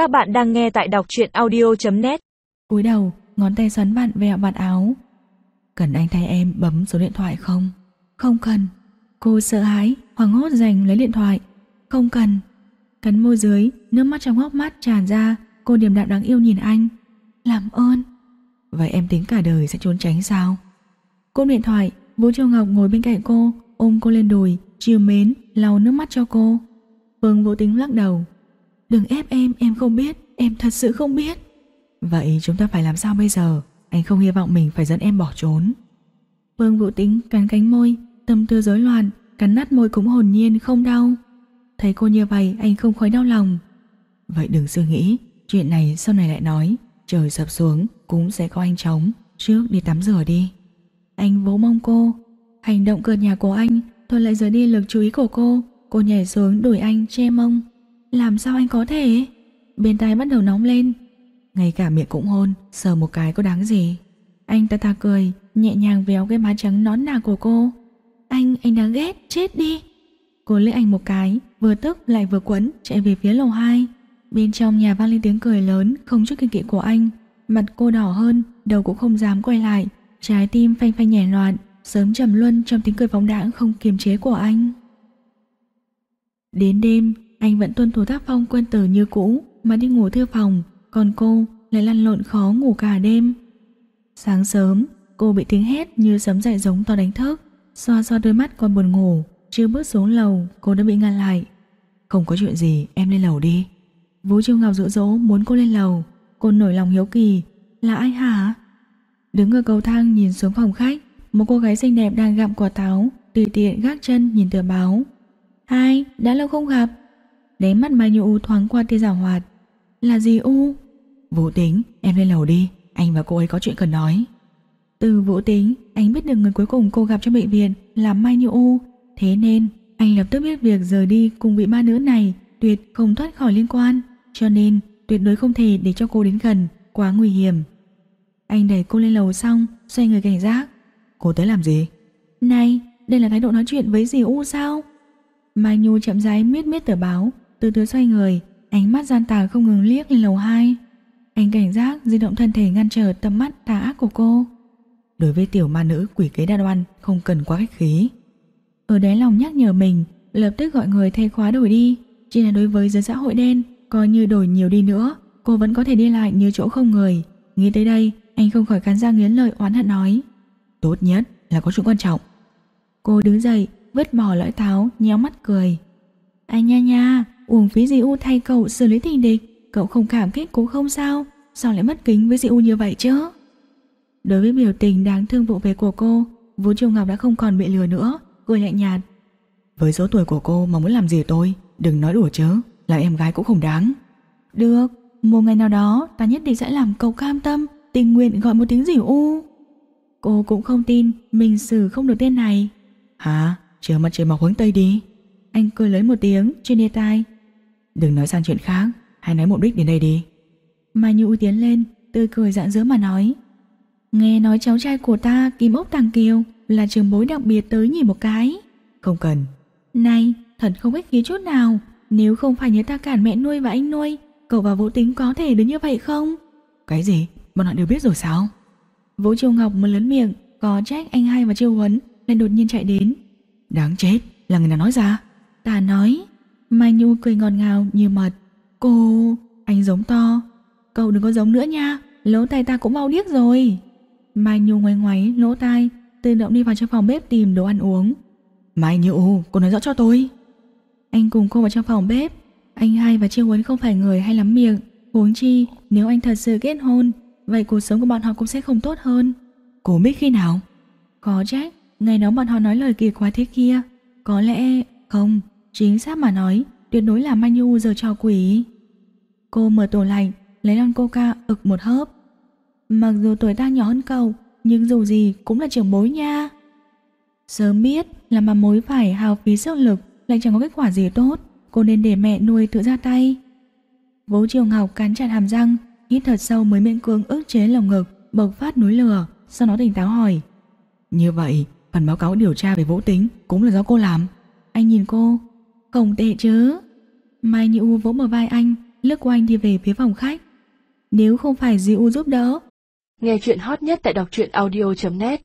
Các bạn đang nghe tại đọc truyện audio.net cúi đầu, ngón tay xoắn vặn vẹo vạt áo. Cần anh thay em bấm số điện thoại không? Không cần. Cô sợ hãi, hoảng hốt giành lấy điện thoại. Không cần. Cắn môi dưới, nước mắt trong hốc mắt tràn ra, cô điềm đạm đáng yêu nhìn anh. Làm ơn. Vậy em tính cả đời sẽ trốn tránh sao? Cô điện thoại, Vũ Châu Ngọc ngồi bên cạnh cô, ôm cô lên đùi, chiều mến, lau nước mắt cho cô. Phương Vũ Tính lắc đầu. Đừng ép em, em không biết, em thật sự không biết. Vậy chúng ta phải làm sao bây giờ? Anh không hy vọng mình phải dẫn em bỏ trốn. Vương Vũ Tính cắn cánh môi, tâm tư rối loạn, cắn nát môi cũng hồn nhiên không đau. Thấy cô như vậy anh không khỏi đau lòng. Vậy đừng suy nghĩ, chuyện này sau này lại nói, trời sập xuống cũng sẽ có anh chống, trước đi tắm rửa đi. Anh vỗ mông cô, hành động cợt nhà của anh thôi lại rời đi lực chú ý của cô, cô nhảy xuống đuổi anh che mông. Làm sao anh có thể? Bên tai bắt đầu nóng lên, ngay cả miệng cũng hôn, sờ một cái có đáng gì. Anh ta ta cười, nhẹ nhàng véo cái má trắng nón nà của cô. Anh, anh đáng ghét, chết đi. Cô lấy anh một cái, vừa tức lại vừa quấn, chạy về phía lầu 2. Bên trong nhà vang lên tiếng cười lớn, không chút kinh kỵ của anh. Mặt cô đỏ hơn, đầu cũng không dám quay lại. Trái tim phanh phanh nhảy loạn, sớm trầm luân trong tiếng cười phóng đãng không kiềm chế của anh. Đến đêm, anh vẫn tuân thủ tác phong quân tử như cũ mà đi ngủ thư phòng, còn cô lại lăn lộn khó ngủ cả đêm. Sáng sớm, cô bị tiếng hét như sấm dậy giống to đánh thức, xoa xoa đôi mắt còn buồn ngủ, chưa bước xuống lầu, cô đã bị ngăn lại. Không có chuyện gì, em lên lầu đi. Vũ Chiêu Ngọc dỗ dỗ muốn cô lên lầu, cô nổi lòng hiếu kỳ, là ai hả? Đứng ở cầu thang nhìn xuống phòng khách, một cô gái xinh đẹp đang gặm quả táo, tùy tiện gác chân nhìn tờ báo. Hai, đã lâu không gặp. Đáy mắt Mai Nhu thoáng qua tia rào hoạt, là gì U? Vũ tính, em lên lầu đi, anh và cô ấy có chuyện cần nói. Từ Vũ tính, anh biết được người cuối cùng cô gặp trong bệnh viện là Mai Như U, thế nên anh lập tức biết việc rời đi cùng vị ma nữ này tuyệt không thoát khỏi liên quan, cho nên tuyệt đối không thể để cho cô đến gần, quá nguy hiểm. Anh đẩy cô lên lầu xong, xoay người cảnh giác. Cô tới làm gì? Này, đây là thái độ nói chuyện với dì U sao? Mai Nhu chậm rãi miết miết tờ báo, từ từ xoay người, Ánh mắt gian tà không ngừng liếc lên lầu 2 Anh cảnh giác di động thân thể ngăn trở tầm mắt tà ác của cô. Đối với tiểu ma nữ quỷ kế đa đoan Không cần quá khách khí. Ở đáy lòng nhắc nhở mình Lập tức gọi người thay khóa đổi đi. Chỉ là đối với giới xã hội đen Coi như đổi nhiều đi nữa Cô vẫn có thể đi lại như chỗ không người. Nghĩ tới đây anh không khỏi cắn răng nghiến lời oán hận nói. Tốt nhất là có chuyện quan trọng. Cô đứng dậy Vứt bỏ lõi táo nhéo mắt cười. Anh nha nha Uổng phí dì U thay cậu xử lý tình địch Cậu không cảm kích cũng không sao. Sao lại mất kính với dì U như vậy chứ? Đối với biểu tình đáng thương vụ về của cô Vũ Triều Ngọc đã không còn bị lừa nữa. Cười lạnh nhạt. Với số tuổi của cô mà muốn làm gì tôi? Đừng nói đùa chớ Là em gái cũng không đáng. Được. Một ngày nào đó ta nhất định sẽ làm cậu cam tâm Tình nguyện gọi một tiếng dì U. Cô cũng không tin Mình xử không được tên này. Hả? Chờ mặt trời mọc hướng Tây đi. Anh cười lấy một tiếng trên đề tai Đừng nói sang chuyện khác Hãy nói mục đích đến đây đi. Mai Nhu tiến lên Tươi cười dạng dỡ mà nói. Nghe nói cháu trai của ta Kim ốc Tàng Kiều Là trường bối đặc biệt tới nhìn một cái. Không cần. Này thật không ích khí chút nào. Nếu không phải nhớ ta cản mẹ nuôi và anh nuôi Cậu và Vũ Tính có thể đến như vậy không? Cái gì? Bọn họ đều biết rồi sao? Vũ Triều Ngọc một lớn miệng Có trách anh hai và Triều Huấn Nên đột nhiên chạy đến. Đáng chết là người nào nói ra? Ta nói Mai Nhu cười ngọt ngào như mật. Cô, anh giống to. Cậu đừng có giống nữa nha, lỗ tai ta cũng mau điếc rồi. Mai Nhu ngoáy ngoáy lỗ tai, tự động đi vào trong phòng bếp tìm đồ ăn uống. Mai Nhu, cô nói rõ cho tôi. Anh cùng cô vào trong phòng bếp. Anh hai và Trương Huấn không phải người hay lắm miệng. Huống chi, nếu anh thật sự kết hôn, vậy cuộc sống của bọn họ cũng sẽ không tốt hơn. Cô biết khi nào? Có trách, ngày đó bọn họ nói lời kỳ quá thế kia. Có lẽ... Không, Chính xác mà nói, tuyệt đối là Mai Nhu giờ trò quỷ. Cô mở tủ lạnh, lấy lon coca ực một hớp. Mặc dù tuổi ta nhỏ hơn cậu, nhưng dù gì cũng là trưởng bối nha. Sớm biết là mà mối phải hào phí sức lực lại chẳng có kết quả gì tốt, cô nên để mẹ nuôi tự ra tay. Vũ Triều Ngọc cắn chặt hàm răng, hít thật sâu mới miễn cưỡng ức chế lồng ngực, bộc phát núi lửa, sau đó tỉnh táo hỏi. Như vậy, phần báo cáo điều tra về vũ tính cũng là do cô làm. Anh nhìn cô, không tệ chứ. Mai Như U vỗ vào vai anh lướt quanh đi về phía phòng khách. Nếu không phải Di U giúp đỡ, Nghe chuyện hot nhất tại đọc truyện audio.net